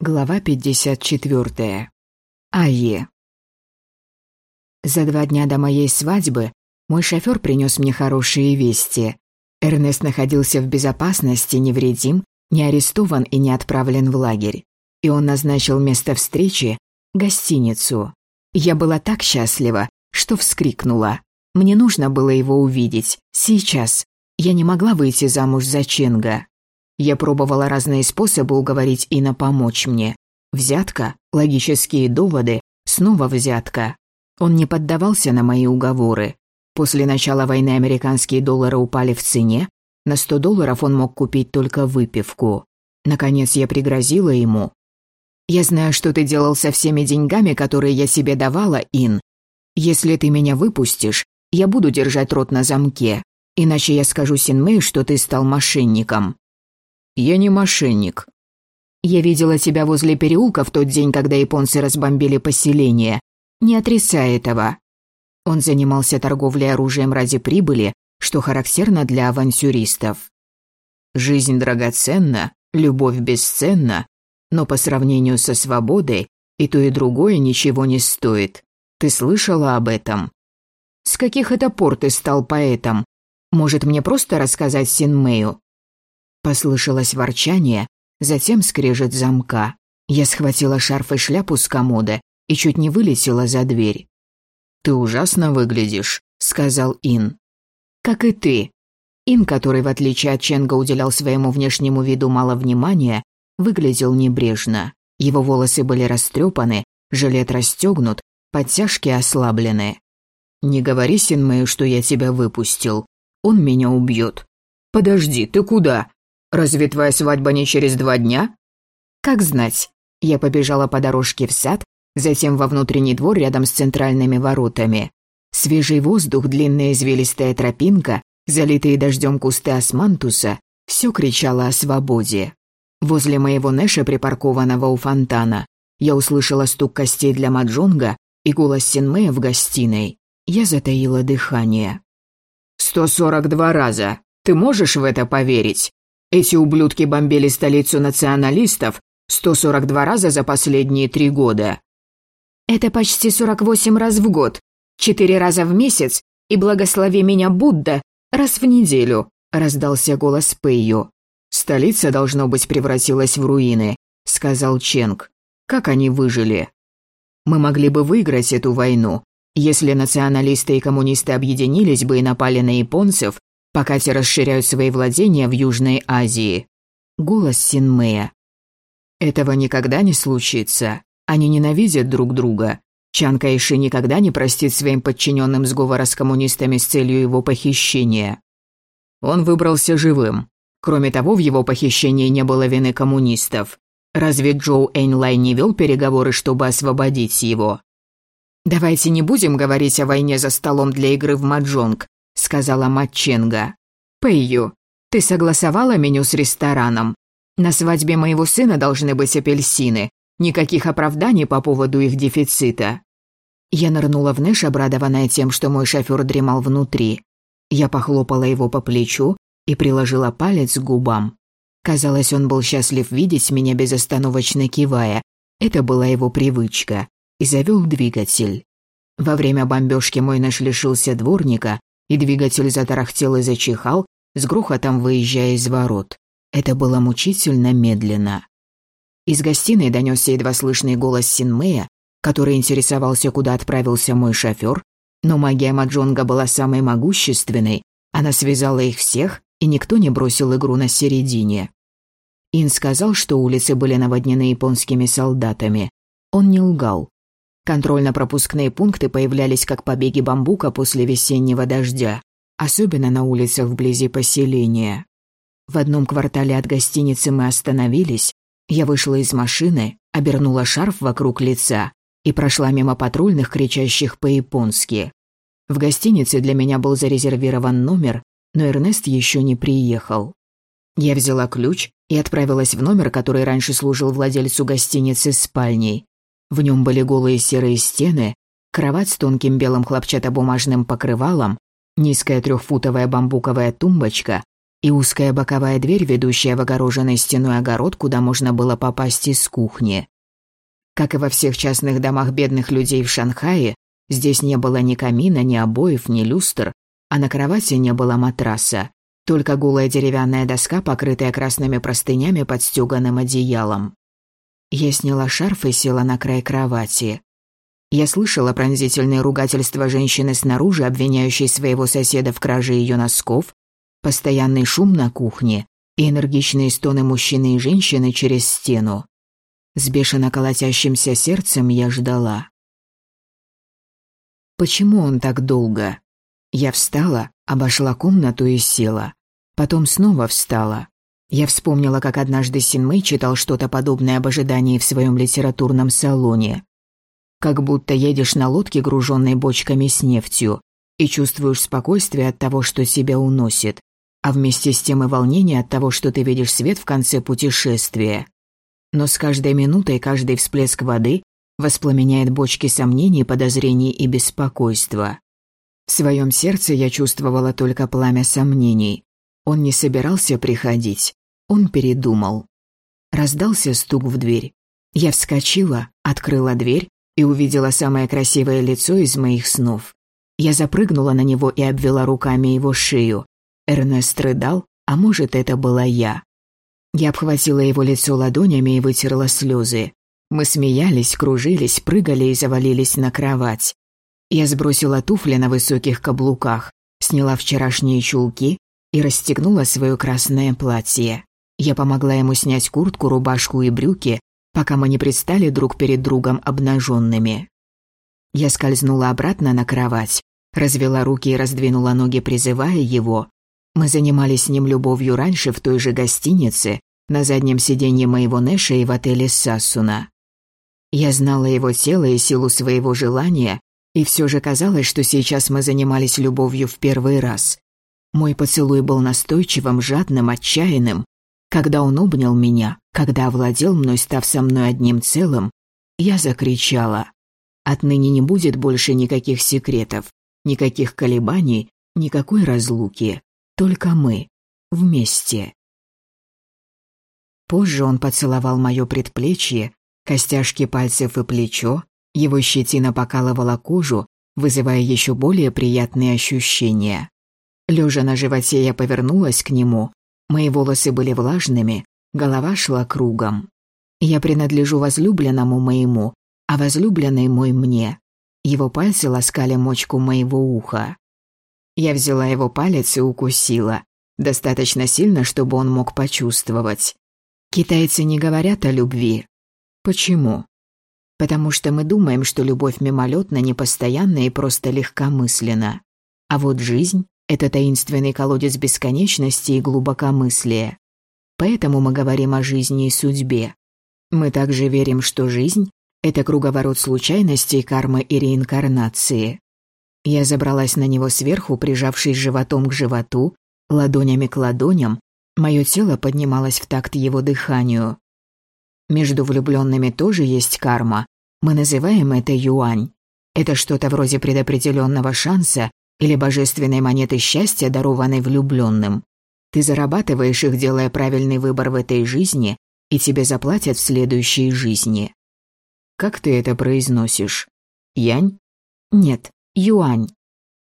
Глава 54. Айе. За два дня до моей свадьбы мой шофер принес мне хорошие вести. Эрнест находился в безопасности, невредим, не арестован и не отправлен в лагерь. И он назначил место встречи – гостиницу. Я была так счастлива, что вскрикнула. Мне нужно было его увидеть. Сейчас. Я не могла выйти замуж за Ченга. Я пробовала разные способы уговорить Ина помочь мне. Взятка, логические доводы, снова взятка. Он не поддавался на мои уговоры. После начала войны американские доллары упали в цене, на 100 долларов он мог купить только выпивку. Наконец я пригрозила ему. «Я знаю, что ты делал со всеми деньгами, которые я себе давала, Ин. Если ты меня выпустишь, я буду держать рот на замке, иначе я скажу Синмэй, что ты стал мошенником. Я не мошенник. Я видела тебя возле переулка в тот день, когда японцы разбомбили поселение. Не отрицай этого. Он занимался торговлей оружием ради прибыли, что характерно для авантюристов. Жизнь драгоценна, любовь бесценна, но по сравнению со свободой и то и другое ничего не стоит. Ты слышала об этом? С каких это пор ты стал поэтом? Может, мне просто рассказать Синмэю? Послышалось ворчание, затем скрежет замка. Я схватила шарф и шляпу с комода и чуть не вылетела за дверь. «Ты ужасно выглядишь», — сказал Ин. «Как и ты». Ин, который, в отличие от Ченга, уделял своему внешнему виду мало внимания, выглядел небрежно. Его волосы были растрепаны, жилет расстегнут, подтяжки ослаблены. «Не говори Синмэю, что я тебя выпустил. Он меня убьет». «Подожди, ты куда?» Разве твоя свадьба не через два дня? Как знать. Я побежала по дорожке в сад, затем во внутренний двор рядом с центральными воротами. Свежий воздух, длинная извилистая тропинка, залитые дождем кусты османтуса – все кричало о свободе. Возле моего Нэша, припаркованного у фонтана, я услышала стук костей для маджонга и голос Синмея в гостиной. Я затаила дыхание. «Сто сорок два раза! Ты можешь в это поверить?» Эти ублюдки бомбили столицу националистов 142 раза за последние три года. Это почти 48 раз в год, четыре раза в месяц и благослови меня Будда раз в неделю, раздался голос Пэйю. Столица, должно быть, превратилась в руины, сказал Ченг. Как они выжили? Мы могли бы выиграть эту войну, если националисты и коммунисты объединились бы и напали на японцев, пока те расширяют свои владения в Южной Азии. Голос Синмея. Этого никогда не случится. Они ненавидят друг друга. Чан Кайши никогда не простит своим подчиненным сговора с коммунистами с целью его похищения. Он выбрался живым. Кроме того, в его похищении не было вины коммунистов. Разве Джоу Эйнлай не вел переговоры, чтобы освободить его? «Давайте не будем говорить о войне за столом для игры в маджонг», сказала Матченга. «Пэйю, ты согласовала меню с рестораном? На свадьбе моего сына должны быть апельсины. Никаких оправданий по поводу их дефицита». Я нырнула в Нэш, обрадованная тем, что мой шофер дремал внутри. Я похлопала его по плечу и приложила палец к губам. Казалось, он был счастлив видеть меня безостановочно кивая. Это была его привычка. И завел двигатель. Во время бомбежки мой наш лишился дворника, и двигатель затарахтел и зачихал, с грохотом выезжая из ворот. Это было мучительно медленно. Из гостиной донесся едва слышный голос Синмея, который интересовался, куда отправился мой шофер, но магия Маджонга была самой могущественной, она связала их всех, и никто не бросил игру на середине. Ин сказал, что улицы были наводнены японскими солдатами. Он не лгал. Контрольно-пропускные пункты появлялись как побеги бамбука после весеннего дождя, особенно на улицах вблизи поселения. В одном квартале от гостиницы мы остановились, я вышла из машины, обернула шарф вокруг лица и прошла мимо патрульных, кричащих по-японски. В гостинице для меня был зарезервирован номер, но Эрнест еще не приехал. Я взяла ключ и отправилась в номер, который раньше служил владельцу гостиницы спальней. В нем были голые серые стены, кровать с тонким белым хлопчатобумажным покрывалом, низкая трехфутовая бамбуковая тумбочка, и узкая боковая дверь, ведущая в огороженный стеной огород, куда можно было попасть из кухни. Как и во всех частных домах бедных людей в Шанхае, здесь не было ни камина, ни обоев, ни люстр, а на кровати не было матраса, только голая деревянная доска, покрытая красными простынями под стёганым одеялом. Я сняла шарф и села на край кровати. Я слышала пронзительные ругательства женщины снаружи, обвиняющей своего соседа в краже ее носков, постоянный шум на кухне и энергичные стоны мужчины и женщины через стену. С бешено колотящимся сердцем я ждала. Почему он так долго? Я встала, обошла комнату и села. Потом снова встала. Я вспомнила, как однажды Синмэй читал что-то подобное об ожидании в своем литературном салоне. Как будто едешь на лодке, груженной бочками с нефтью, и чувствуешь спокойствие от того, что тебя уносит, а вместе с тем и волнение от того, что ты видишь свет в конце путешествия. Но с каждой минутой каждый всплеск воды воспламеняет бочки сомнений, подозрений и беспокойства. В своем сердце я чувствовала только пламя сомнений. Он не собирался приходить. Он передумал. Раздался стук в дверь. Я вскочила, открыла дверь и увидела самое красивое лицо из моих снов. Я запрыгнула на него и обвела руками его шею. Эрнест рыдал, а может, это была я. Я обхватила его лицо ладонями и вытерла слезы. Мы смеялись, кружились, прыгали и завалились на кровать. Я сбросила туфли на высоких каблуках, сняла вчерашние чулки и расстегнула свое красное платье. Я помогла ему снять куртку, рубашку и брюки, пока мы не предстали друг перед другом обнаженными. Я скользнула обратно на кровать, развела руки и раздвинула ноги, призывая его. Мы занимались с ним любовью раньше в той же гостинице, на заднем сиденье моего Нэша и в отеле Сассуна. Я знала его тело и силу своего желания, и все же казалось, что сейчас мы занимались любовью в первый раз. Мой поцелуй был настойчивым, жадным, отчаянным, когда он обнял меня, когда овладел мной, став со мной одним целым, я закричала. Отныне не будет больше никаких секретов, никаких колебаний, никакой разлуки. Только мы. Вместе. Позже он поцеловал мое предплечье, костяшки пальцев и плечо, его щетина покалывала кожу, вызывая еще более приятные ощущения. Лежа на животе, я повернулась к нему, Мои волосы были влажными, голова шла кругом. Я принадлежу возлюбленному моему, а возлюбленный мой мне. Его пальцы ласкали мочку моего уха. Я взяла его палец и укусила. Достаточно сильно, чтобы он мог почувствовать. Китайцы не говорят о любви. Почему? Потому что мы думаем, что любовь мимолетна, непостоянна и просто легкомысленна. А вот жизнь это таинственный колодец бесконечности и глубокомыслия. Поэтому мы говорим о жизни и судьбе. Мы также верим, что жизнь – это круговорот случайностей, кармы и реинкарнации. Я забралась на него сверху, прижавшись животом к животу, ладонями к ладоням, мое тело поднималось в такт его дыханию. Между влюбленными тоже есть карма, мы называем это юань. Это что-то вроде предопределенного шанса или божественной монеты счастья, дарованной влюбленным. Ты зарабатываешь их, делая правильный выбор в этой жизни, и тебе заплатят в следующей жизни. Как ты это произносишь? Янь? Нет, юань.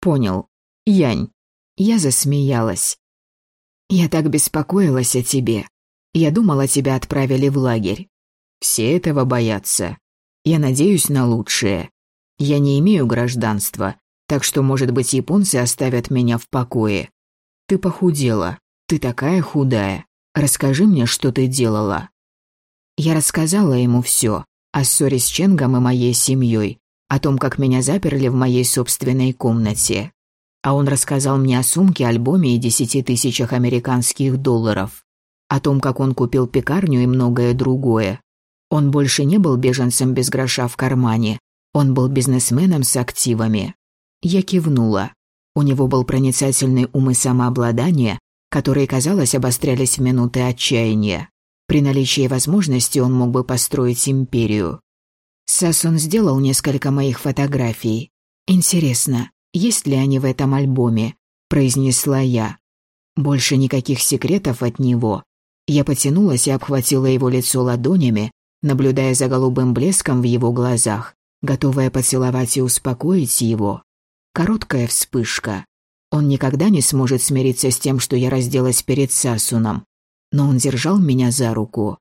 Понял. Янь. Я засмеялась. Я так беспокоилась о тебе. Я думала, тебя отправили в лагерь. Все этого боятся. Я надеюсь на лучшее. Я не имею гражданства, так что, может быть, японцы оставят меня в покое. Ты похудела. Ты такая худая. Расскажи мне, что ты делала». Я рассказала ему все о ссоре с Ченгом и моей семьей, о том, как меня заперли в моей собственной комнате. А он рассказал мне о сумке, альбоме и десяти тысячах американских долларов, о том, как он купил пекарню и многое другое. Он больше не был беженцем без гроша в кармане, он был бизнесменом с активами. Я кивнула. У него был проницательный ум и самообладание, которые, казалось, обострялись в минуты отчаяния. При наличии возможности он мог бы построить империю. Сасон сделал несколько моих фотографий. «Интересно, есть ли они в этом альбоме?» – произнесла я. Больше никаких секретов от него. Я потянулась и обхватила его лицо ладонями, наблюдая за голубым блеском в его глазах, готовая поцеловать и успокоить его. Короткая вспышка. Он никогда не сможет смириться с тем, что я разделась перед Сасуном. Но он держал меня за руку.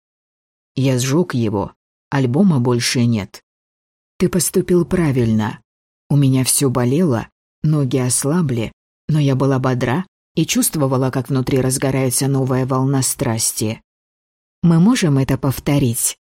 Я сжег его. Альбома больше нет. Ты поступил правильно. У меня все болело, ноги ослабли, но я была бодра и чувствовала, как внутри разгорается новая волна страсти. «Мы можем это повторить?»